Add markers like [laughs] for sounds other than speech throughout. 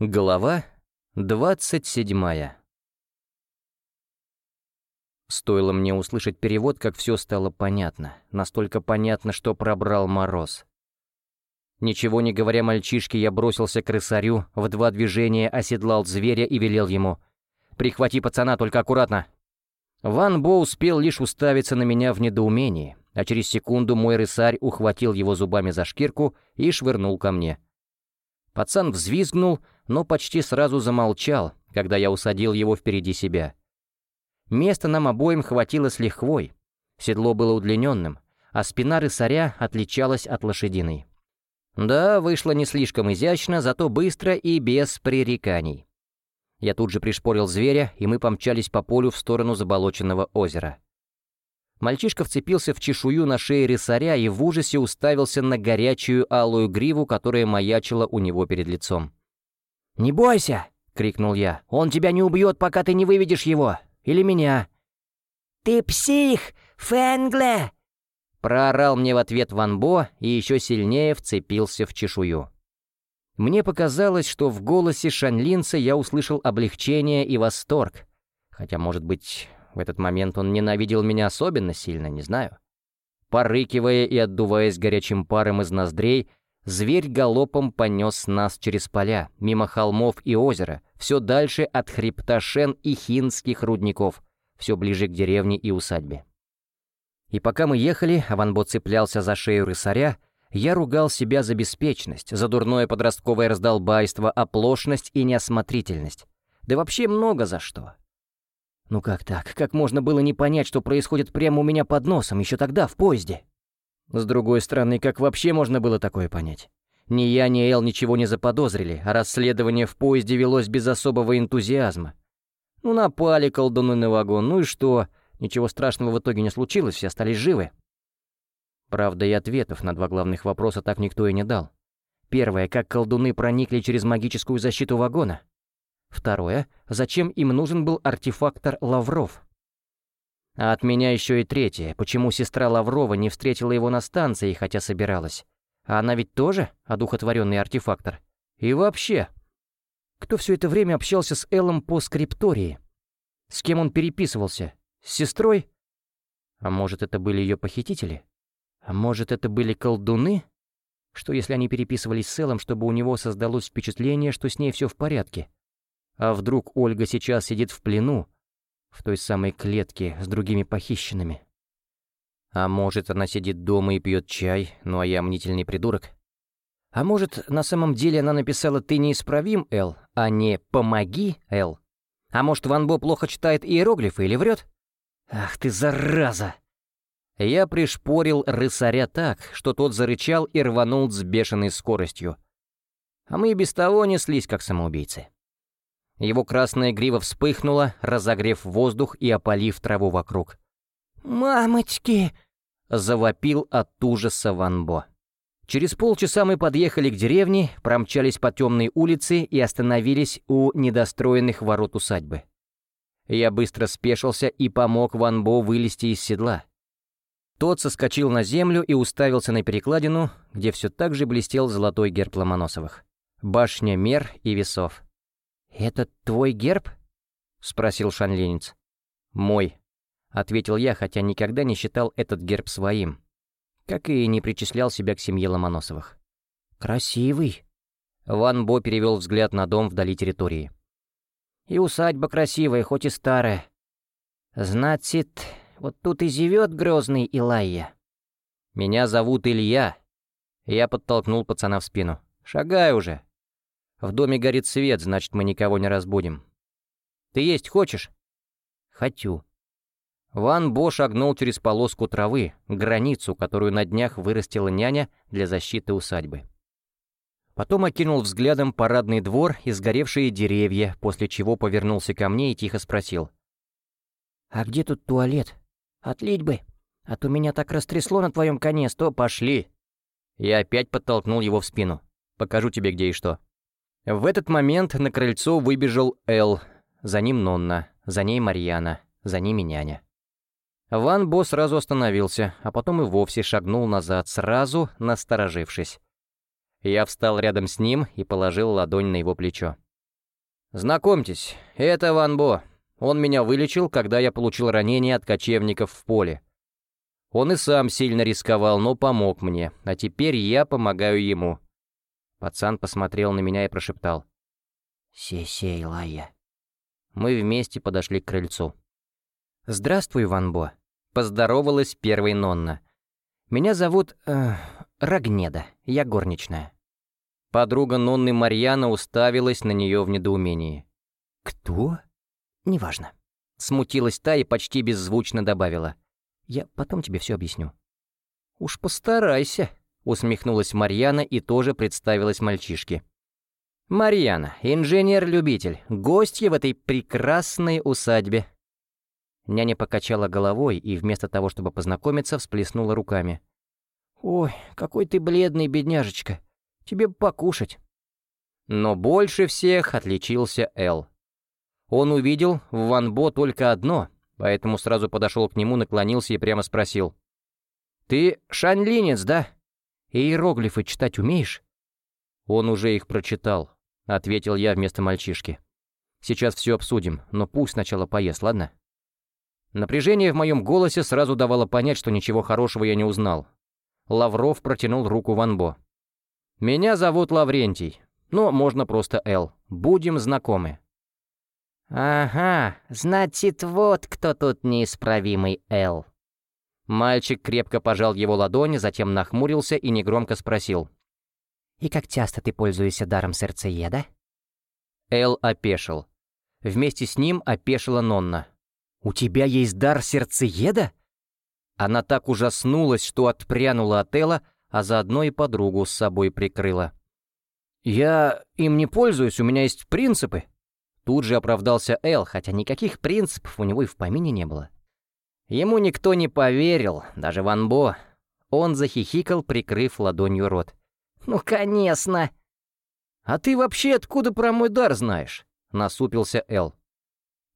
Глава двадцать седьмая Стоило мне услышать перевод, как все стало понятно. Настолько понятно, что пробрал мороз. Ничего не говоря мальчишке, я бросился к рысарю, в два движения оседлал зверя и велел ему «Прихвати пацана, только аккуратно!» Ван Бо успел лишь уставиться на меня в недоумении, а через секунду мой рысарь ухватил его зубами за шкирку и швырнул ко мне. Пацан взвизгнул, но почти сразу замолчал, когда я усадил его впереди себя. Места нам обоим хватило с лихвой. Седло было удлиненным, а спина рысаря отличалась от лошадиной. Да, вышло не слишком изящно, зато быстро и без пререканий. Я тут же пришпорил зверя, и мы помчались по полю в сторону заболоченного озера. Мальчишка вцепился в чешую на шее рысаря и в ужасе уставился на горячую алую гриву, которая маячила у него перед лицом. «Не бойся!» — крикнул я. «Он тебя не убьет, пока ты не выведешь его! Или меня!» «Ты псих, Фэнгле!» Проорал мне в ответ Ван Бо и еще сильнее вцепился в чешую. Мне показалось, что в голосе Шанлинца я услышал облегчение и восторг. Хотя, может быть, в этот момент он ненавидел меня особенно сильно, не знаю. Порыкивая и отдуваясь горячим паром из ноздрей, Зверь галопом понес нас через поля, мимо холмов и озера, все дальше от хребта Шен и хинских рудников, все ближе к деревне и усадьбе. И пока мы ехали, а Ванбо цеплялся за шею рысаря, я ругал себя за беспечность, за дурное подростковое раздолбайство, оплошность и неосмотрительность. Да вообще много за что. Ну как так? Как можно было не понять, что происходит прямо у меня под носом, еще тогда, в поезде? С другой стороны, как вообще можно было такое понять? Ни я, ни Эл ничего не заподозрили, а расследование в поезде велось без особого энтузиазма. Ну, напали колдуны на вагон, ну и что? Ничего страшного в итоге не случилось, все остались живы. Правда, и ответов на два главных вопроса так никто и не дал. Первое, как колдуны проникли через магическую защиту вагона. Второе, зачем им нужен был артефактор Лавров? А от меня еще и третье, почему сестра Лаврова не встретила его на станции, хотя собиралась. А она ведь тоже одухотворенный артефактор. И вообще, кто все это время общался с Эллом по скриптории? С кем он переписывался? С сестрой? А может, это были ее похитители? А может, это были колдуны? Что если они переписывались с Эллом, чтобы у него создалось впечатление, что с ней все в порядке? А вдруг Ольга сейчас сидит в плену, в той самой клетке с другими похищенными. А может, она сидит дома и пьет чай, ну а я мнительный придурок? А может, на самом деле она написала «ты неисправим, Эл», а не «помоги, Эл»? А может, Ван Бо плохо читает иероглифы или врет? Ах ты, зараза! Я пришпорил рысаря так, что тот зарычал и рванул с бешеной скоростью. А мы и без того неслись, как самоубийцы. Его красная грива вспыхнула, разогрев воздух и опалив траву вокруг. «Мамочки!» — завопил от ужаса Ван Бо. Через полчаса мы подъехали к деревне, промчались по темной улице и остановились у недостроенных ворот усадьбы. Я быстро спешился и помог Ван Бо вылезти из седла. Тот соскочил на землю и уставился на перекладину, где все так же блестел золотой герб Ломоносовых. Башня мер и весов. «Это твой герб?» — спросил шанленец. «Мой», — ответил я, хотя никогда не считал этот герб своим, как и не причислял себя к семье Ломоносовых. «Красивый». Ван Бо перевел взгляд на дом вдали территории. «И усадьба красивая, хоть и старая. Значит, вот тут и живет грозный Илайя». «Меня зовут Илья». Я подтолкнул пацана в спину. «Шагай уже, в доме горит свет, значит, мы никого не разбудим. Ты есть хочешь?» «Хочу». Ван Бо шагнул через полоску травы, границу, которую на днях вырастила няня для защиты усадьбы. Потом окинул взглядом парадный двор и сгоревшие деревья, после чего повернулся ко мне и тихо спросил. «А где тут туалет? Отлить бы, а то меня так растрясло на твоем коне, сто пошли!» Я опять подтолкнул его в спину. «Покажу тебе где и что». В этот момент на крыльцо выбежал Эл, за ним Нонна, за ней Марьяна, за ними няня. Ван Бо сразу остановился, а потом и вовсе шагнул назад, сразу насторожившись. Я встал рядом с ним и положил ладонь на его плечо. «Знакомьтесь, это Ван Бо. Он меня вылечил, когда я получил ранение от кочевников в поле. Он и сам сильно рисковал, но помог мне, а теперь я помогаю ему». Пацан посмотрел на меня и прошептал. «Сесей, Лая». Мы вместе подошли к крыльцу. «Здравствуй, Ван Бо», — поздоровалась первой Нонна. «Меня зовут... Э, Рогнеда, я горничная». Подруга Нонны Марьяна уставилась на нее в недоумении. «Кто?» «Неважно». Смутилась та и почти беззвучно добавила. «Я потом тебе все объясню». «Уж постарайся», — усмехнулась Марьяна и тоже представилась мальчишке. «Марьяна, инженер-любитель, гостья в этой прекрасной усадьбе». Няня покачала головой и вместо того, чтобы познакомиться, всплеснула руками. «Ой, какой ты бледный, бедняжечка. Тебе покушать». Но больше всех отличился Эл. Он увидел в Ван Бо только одно, поэтому сразу подошел к нему, наклонился и прямо спросил. «Ты шанлинец, да? Иероглифы читать умеешь?» Он уже их прочитал, — ответил я вместо мальчишки. «Сейчас все обсудим, но пусть сначала поест, ладно?» Напряжение в моем голосе сразу давало понять, что ничего хорошего я не узнал. Лавров протянул руку Ванбо. «Меня зовут Лаврентий, но можно просто Эл. Будем знакомы». «Ага, значит, вот кто тут неисправимый Эл». Мальчик крепко пожал его ладони, затем нахмурился и негромко спросил. «И как часто ты пользуешься даром сердцееда?» Эл опешил. Вместе с ним опешила Нонна. «У тебя есть дар сердцееда?» Она так ужаснулась, что отпрянула от Элла, а заодно и подругу с собой прикрыла. «Я им не пользуюсь, у меня есть принципы». Тут же оправдался Эл, хотя никаких принципов у него и в помине не было. Ему никто не поверил, даже Ван Бо. Он захихикал, прикрыв ладонью рот. «Ну, конечно!» «А ты вообще откуда про мой дар знаешь?» — насупился Эл.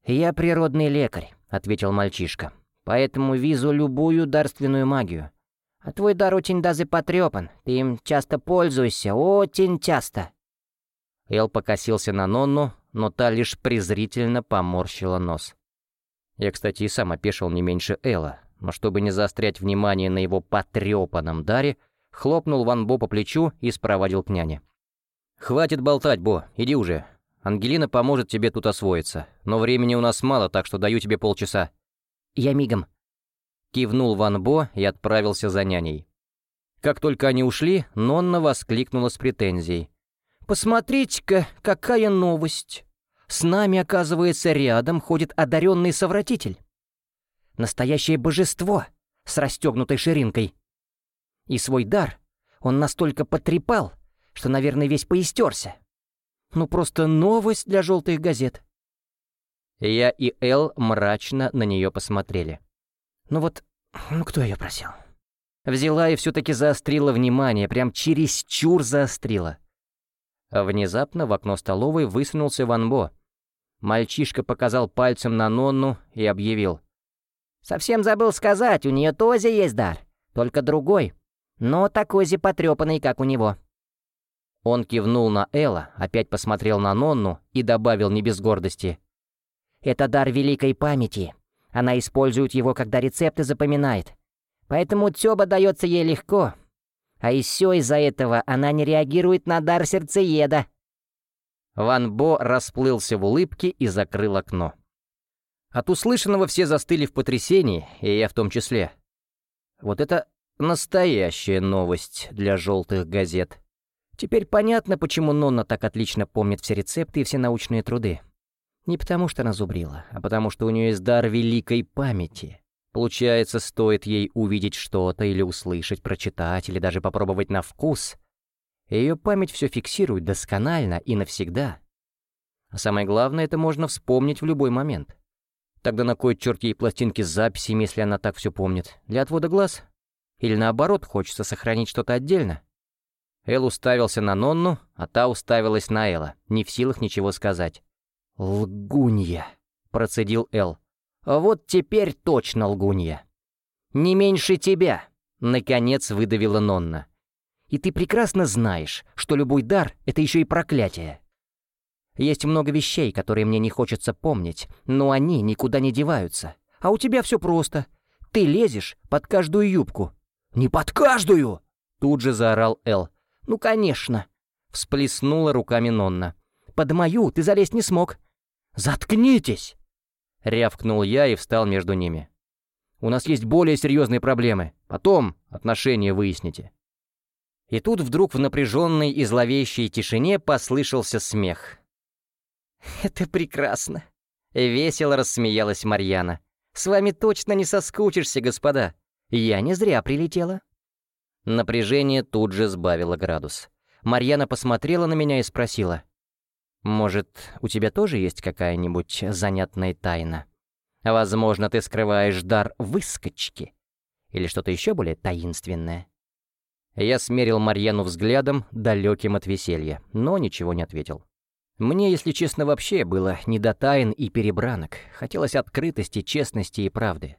«Я природный лекарь», — ответил мальчишка. «Поэтому визу любую дарственную магию. А твой дар очень даже потрепан. Ты им часто пользуешься, очень часто». Эл покосился на Нонну, но та лишь презрительно поморщила нос. Я, кстати, и сам опешил не меньше Элла, но чтобы не заострять внимание на его потрепанном даре, хлопнул Ван Бо по плечу и спровадил к няне. «Хватит болтать, Бо, иди уже. Ангелина поможет тебе тут освоиться, но времени у нас мало, так что даю тебе полчаса». «Я мигом». Кивнул Ван Бо и отправился за няней. Как только они ушли, Нонна воскликнула с претензией. «Посмотрите-ка, какая новость! С нами, оказывается, рядом ходит одаренный совратитель. Настоящее божество с расстегнутой ширинкой. И свой дар он настолько потрепал, что, наверное, весь поистерся. Ну, просто новость для желтых газет. Я и Эл мрачно на нее посмотрели. Ну вот, ну кто ее просил? Взяла и все-таки заострила внимание, прям чересчур заострила. Внезапно в окно столовой высунулся Ван Бо. Мальчишка показал пальцем на Нонну и объявил. «Совсем забыл сказать, у нее тоже есть дар, только другой но такой же потрепанный, как у него». Он кивнул на Элла, опять посмотрел на Нонну и добавил не без гордости. «Это дар великой памяти. Она использует его, когда рецепты запоминает. Поэтому Тёба дается ей легко. А еще из-за этого она не реагирует на дар сердцееда». Ван Бо расплылся в улыбке и закрыл окно. От услышанного все застыли в потрясении, и я в том числе. Вот это Настоящая новость для желтых газет. Теперь понятно, почему Нонна так отлично помнит все рецепты и все научные труды. Не потому что она зубрила, а потому что у нее есть дар великой памяти. Получается, стоит ей увидеть что-то или услышать, прочитать, или даже попробовать на вкус. Ее память все фиксирует досконально и навсегда. А самое главное, это можно вспомнить в любой момент. Тогда на кой черт ей пластинки с записями, если она так все помнит? Для отвода глаз? Или наоборот, хочется сохранить что-то отдельно? Эл уставился на Нонну, а та уставилась на Элла, не в силах ничего сказать. «Лгунья», — процедил Эл. «Вот теперь точно лгунья». «Не меньше тебя», — наконец выдавила Нонна. «И ты прекрасно знаешь, что любой дар — это еще и проклятие». Есть много вещей, которые мне не хочется помнить, но они никуда не деваются. А у тебя все просто. Ты лезешь под каждую юбку». «Не под каждую!» Тут же заорал Эл. «Ну, конечно!» Всплеснула руками Нонна. «Под мою ты залезть не смог». «Заткнитесь!» Рявкнул я и встал между ними. «У нас есть более серьезные проблемы. Потом отношения выясните». И тут вдруг в напряженной и зловещей тишине послышался смех. [laughs] «Это прекрасно!» — весело рассмеялась Марьяна. «С вами точно не соскучишься, господа. Я не зря прилетела». Напряжение тут же сбавило градус. Марьяна посмотрела на меня и спросила. «Может, у тебя тоже есть какая-нибудь занятная тайна? Возможно, ты скрываешь дар выскочки? Или что-то еще более таинственное?» Я смерил Марьяну взглядом, далеким от веселья, но ничего не ответил. Мне, если честно, вообще было не до тайн и перебранок. Хотелось открытости, честности и правды.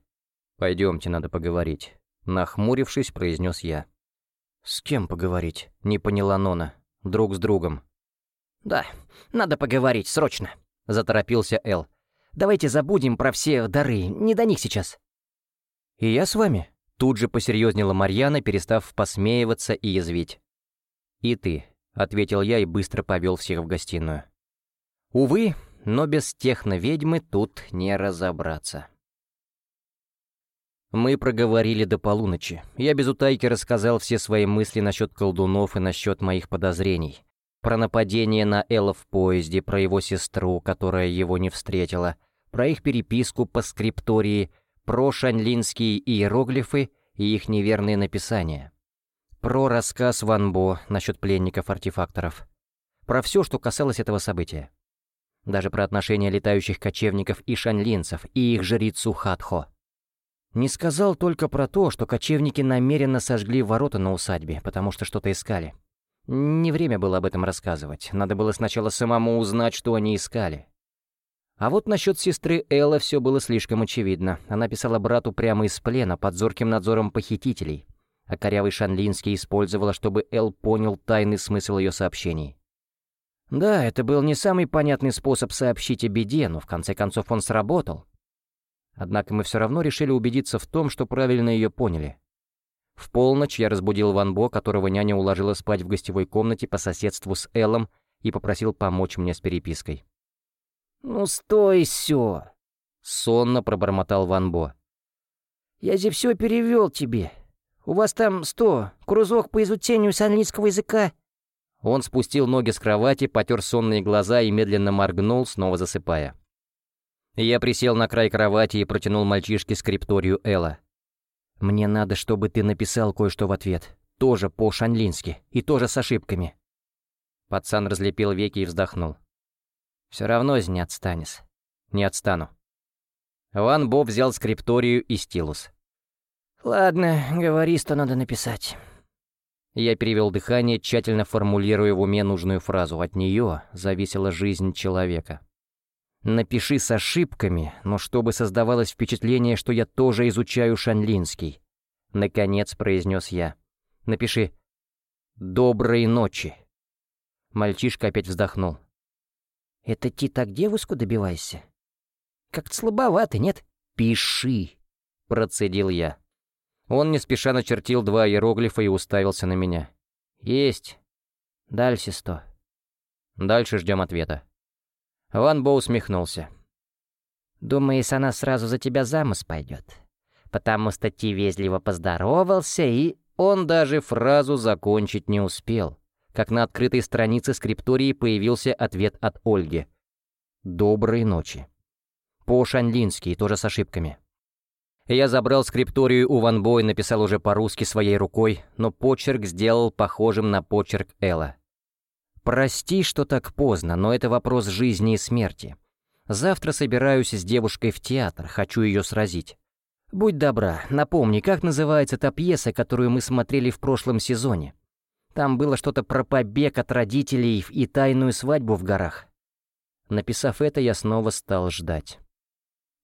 «Пойдемте, надо поговорить», — нахмурившись, произнес я. «С кем поговорить?» — не поняла Нона. «Друг с другом». «Да, надо поговорить, срочно», — заторопился Эл. «Давайте забудем про все дары, не до них сейчас». «И я с вами?» — тут же посерьезнела Марьяна, перестав посмеиваться и язвить. «И ты», — ответил я и быстро повел всех в гостиную. Увы, но без техноведьмы тут не разобраться. Мы проговорили до полуночи. Я без утайки рассказал все свои мысли насчет колдунов и насчет моих подозрений. Про нападение на Элла в поезде, про его сестру, которая его не встретила, про их переписку по скриптории, про шанлинские иероглифы и их неверные написания. Про рассказ Ван Бо насчет пленников-артефакторов. Про все, что касалось этого события. Даже про отношения летающих кочевников и шанлинцев и их жрицу Хатхо. Не сказал только про то, что кочевники намеренно сожгли ворота на усадьбе, потому что что-то искали. Не время было об этом рассказывать, надо было сначала самому узнать, что они искали. А вот насчет сестры Элла все было слишком очевидно. Она писала брату прямо из плена, под зорким надзором похитителей. А корявый Шанлинский использовала, чтобы Эл понял тайный смысл ее сообщений. Да, это был не самый понятный способ сообщить о беде, но в конце концов он сработал. Однако мы все равно решили убедиться в том, что правильно ее поняли. В полночь я разбудил Ван Бо, которого няня уложила спать в гостевой комнате по соседству с Эллом, и попросил помочь мне с перепиской. «Ну стой, все!» — сонно пробормотал Ван Бо. «Я же все перевел тебе. У вас там сто, крузок по изучению санлийского языка». Он спустил ноги с кровати, потер сонные глаза и медленно моргнул, снова засыпая. Я присел на край кровати и протянул мальчишке скрипторию Элла. «Мне надо, чтобы ты написал кое-что в ответ. Тоже по-шанлински и тоже с ошибками». Пацан разлепил веки и вздохнул. «Все равно не отстанешь». «Не отстану». Ван Бо взял скрипторию и стилус. «Ладно, говори, что надо написать». Я перевел дыхание, тщательно формулируя в уме нужную фразу. От нее зависела жизнь человека. Напиши с ошибками, но чтобы создавалось впечатление, что я тоже изучаю шанлинский. Наконец произнес я. Напиши «Доброй ночи». Мальчишка опять вздохнул. «Это ты так девушку добивайся? Как-то слабовато, нет?» «Пиши», — процедил я. Он не спеша начертил два иероглифа и уставился на меня. «Есть. Дальше сто». Дальше ждем ответа. Ван Бо усмехнулся. «Думаешь, она сразу за тебя замуж пойдет? Потому что ты вежливо поздоровался и...» Он даже фразу закончить не успел, как на открытой странице скриптории появился ответ от Ольги. «Доброй ночи». По-шанлински, тоже с ошибками. Я забрал скрипторию у Ван Бо и написал уже по-русски своей рукой, но почерк сделал похожим на почерк Элла. Прости, что так поздно, но это вопрос жизни и смерти. Завтра собираюсь с девушкой в театр, хочу ее сразить. Будь добра, напомни, как называется та пьеса, которую мы смотрели в прошлом сезоне? Там было что-то про побег от родителей и тайную свадьбу в горах. Написав это, я снова стал ждать.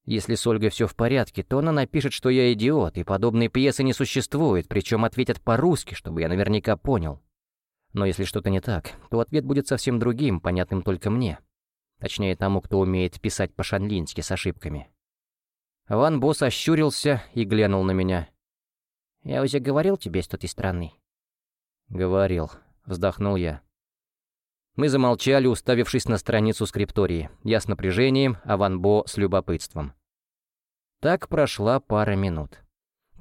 Если с Ольгой все в порядке, то она напишет, что я идиот, и подобной пьесы не существует, причем ответят по-русски, чтобы я наверняка понял. Но если что-то не так, то ответ будет совсем другим, понятным только мне. Точнее, тому, кто умеет писать по-шанлински с ошибками. Ван Босс ощурился и глянул на меня. «Я уже говорил тебе, что ты странный?» «Говорил», — вздохнул я. Мы замолчали, уставившись на страницу скриптории. Я с напряжением, а Ван Бо с любопытством. Так прошла пара минут.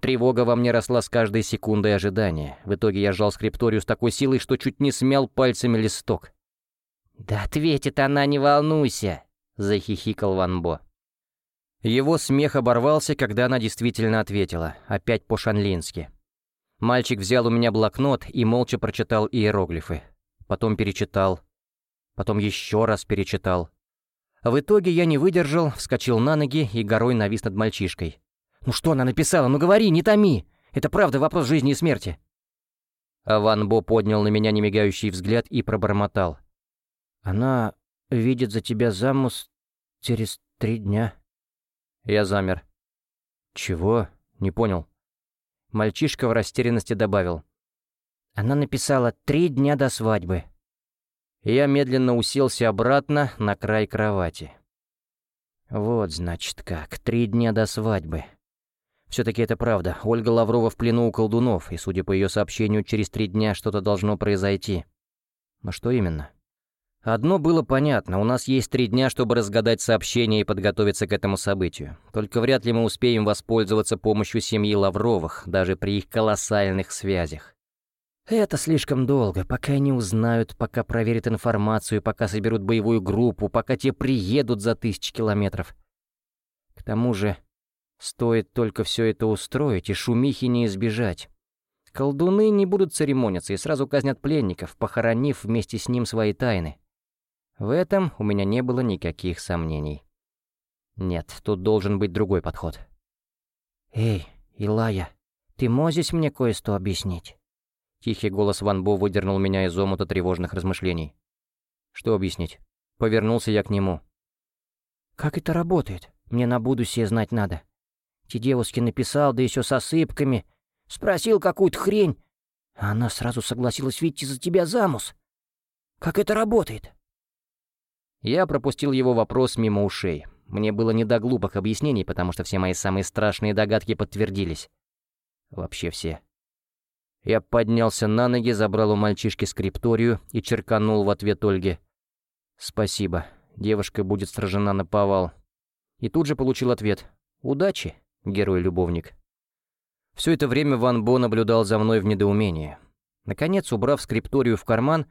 Тревога во мне росла с каждой секундой ожидания. В итоге я сжал скрипторию с такой силой, что чуть не смял пальцами листок. «Да ответит она, не волнуйся!» — захихикал Ван Бо. Его смех оборвался, когда она действительно ответила, опять по-шанлински. Мальчик взял у меня блокнот и молча прочитал иероглифы. Потом перечитал. Потом еще раз перечитал. В итоге я не выдержал, вскочил на ноги и горой навис над мальчишкой. «Ну что она написала? Ну говори, не томи! Это правда вопрос жизни и смерти!» Ван Бо поднял на меня немигающий взгляд и пробормотал. «Она видит за тебя замуж через три дня». Я замер. «Чего?» Не понял. Мальчишка в растерянности добавил. Она написала «три дня до свадьбы». Я медленно уселся обратно на край кровати. Вот, значит, как, три дня до свадьбы. Все-таки это правда. Ольга Лаврова в плену у колдунов, и, судя по ее сообщению, через три дня что-то должно произойти. Но что именно? Одно было понятно, у нас есть три дня, чтобы разгадать сообщение и подготовиться к этому событию. Только вряд ли мы успеем воспользоваться помощью семьи Лавровых, даже при их колоссальных связях. Это слишком долго, пока они узнают, пока проверят информацию, пока соберут боевую группу, пока те приедут за тысячи километров. К тому же, стоит только все это устроить, и шумихи не избежать. Колдуны не будут церемониться и сразу казнят пленников, похоронив вместе с ним свои тайны. В этом у меня не было никаких сомнений. Нет, тут должен быть другой подход. «Эй, Илая, ты можешь мне кое-что объяснить?» Тихий голос Ван Бо выдернул меня из омута тревожных размышлений. «Что объяснить?» Повернулся я к нему. «Как это работает? Мне на будущее знать надо. Те девушки написал, да еще с осыпками. Спросил какую-то хрень, а она сразу согласилась выйти за тебя замуж. Как это работает?» Я пропустил его вопрос мимо ушей. Мне было не до глупых объяснений, потому что все мои самые страшные догадки подтвердились. Вообще все. Я поднялся на ноги, забрал у мальчишки скрипторию и черканул в ответ Ольге. «Спасибо. Девушка будет сражена на повал». И тут же получил ответ. «Удачи, герой-любовник». Все это время Ван Бо наблюдал за мной в недоумении. Наконец, убрав скрипторию в карман,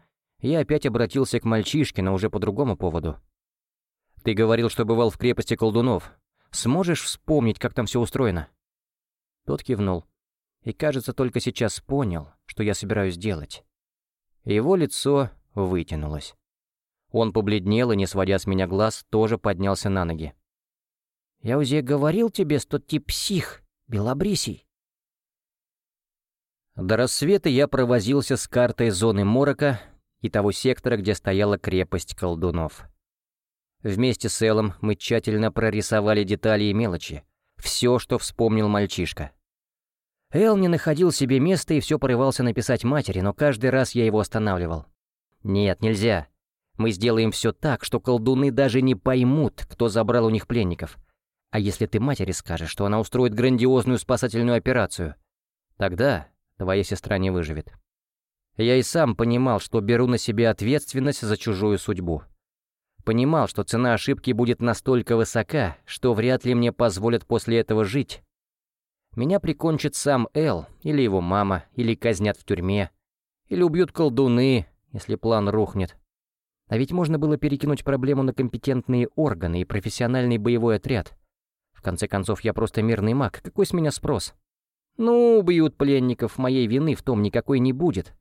я опять обратился к мальчишке, но уже по другому поводу. «Ты говорил, что бывал в крепости колдунов. Сможешь вспомнить, как там все устроено?» Тот кивнул. И, кажется, только сейчас понял, что я собираюсь делать. Его лицо вытянулось. Он побледнел и, не сводя с меня глаз, тоже поднялся на ноги. «Я уже говорил тебе, что ты псих, белобрисий». До рассвета я провозился с картой зоны морока, и того сектора, где стояла крепость колдунов. Вместе с Эллом мы тщательно прорисовали детали и мелочи, все, что вспомнил мальчишка. Эл не находил себе места и все порывался написать матери, но каждый раз я его останавливал. «Нет, нельзя. Мы сделаем все так, что колдуны даже не поймут, кто забрал у них пленников. А если ты матери скажешь, что она устроит грандиозную спасательную операцию, тогда твоя сестра не выживет». Я и сам понимал, что беру на себя ответственность за чужую судьбу. Понимал, что цена ошибки будет настолько высока, что вряд ли мне позволят после этого жить. Меня прикончит сам Эл, или его мама, или казнят в тюрьме, или убьют колдуны, если план рухнет. А ведь можно было перекинуть проблему на компетентные органы и профессиональный боевой отряд. В конце концов, я просто мирный маг, какой с меня спрос? Ну, убьют пленников, моей вины в том никакой не будет.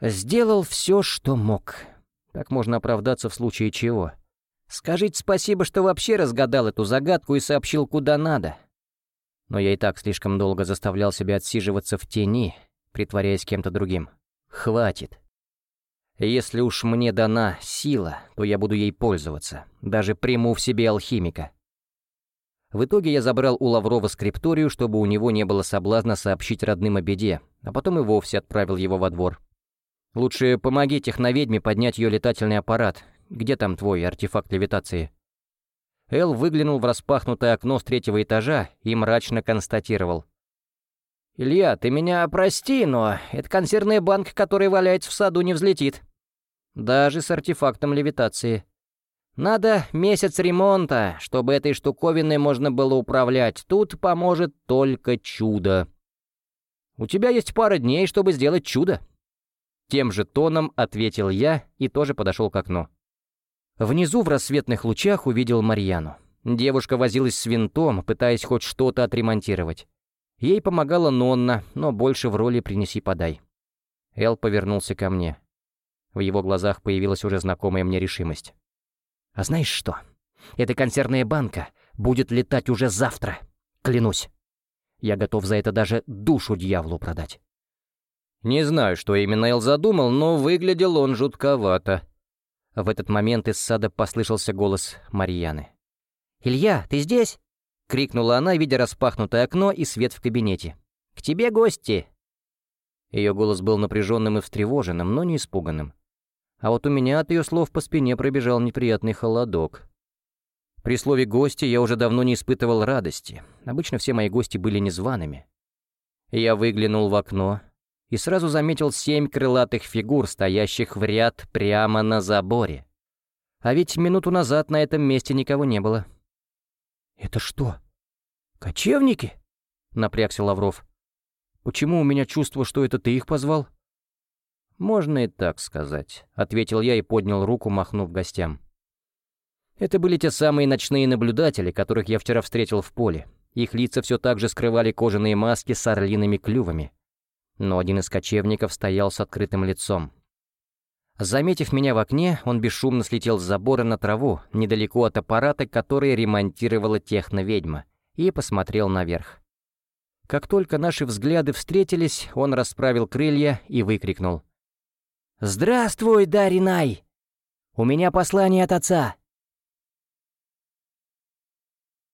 Сделал все, что мог. Так можно оправдаться в случае чего. Скажите спасибо, что вообще разгадал эту загадку и сообщил куда надо. Но я и так слишком долго заставлял себя отсиживаться в тени, притворяясь кем-то другим. Хватит. Если уж мне дана сила, то я буду ей пользоваться. Даже приму в себе алхимика. В итоге я забрал у Лаврова скрипторию, чтобы у него не было соблазна сообщить родным о беде, а потом и вовсе отправил его во двор. Лучше помоги техноведьме поднять ее летательный аппарат. Где там твой артефакт левитации?» Эл выглянул в распахнутое окно с третьего этажа и мрачно констатировал. «Илья, ты меня прости, но это консервная банка, которая валяется в саду, не взлетит. Даже с артефактом левитации. Надо месяц ремонта, чтобы этой штуковиной можно было управлять. Тут поможет только чудо. У тебя есть пара дней, чтобы сделать чудо». Тем же тоном ответил я и тоже подошел к окну. Внизу в рассветных лучах увидел Марьяну. Девушка возилась с винтом, пытаясь хоть что-то отремонтировать. Ей помогала Нонна, но больше в роли «принеси-подай». Эл повернулся ко мне. В его глазах появилась уже знакомая мне решимость. «А знаешь что? Эта консервная банка будет летать уже завтра, клянусь. Я готов за это даже душу дьяволу продать». Не знаю, что именно Эл задумал, но выглядел он жутковато. В этот момент из сада послышался голос Марьяны. «Илья, ты здесь?» — крикнула она, видя распахнутое окно и свет в кабинете. «К тебе гости!» Ее голос был напряженным и встревоженным, но не испуганным. А вот у меня от ее слов по спине пробежал неприятный холодок. При слове «гости» я уже давно не испытывал радости. Обычно все мои гости были незваными. Я выглянул в окно, и сразу заметил семь крылатых фигур, стоящих в ряд прямо на заборе. А ведь минуту назад на этом месте никого не было. «Это что, кочевники?» — напрягся Лавров. «Почему у меня чувство, что это ты их позвал?» «Можно и так сказать», — ответил я и поднял руку, махнув гостям. Это были те самые ночные наблюдатели, которых я вчера встретил в поле. Их лица все так же скрывали кожаные маски с орлиными клювами но один из кочевников стоял с открытым лицом. Заметив меня в окне, он бесшумно слетел с забора на траву, недалеко от аппарата, который ремонтировала техноведьма, и посмотрел наверх. Как только наши взгляды встретились, он расправил крылья и выкрикнул. «Здравствуй, Даринай! У меня послание от отца.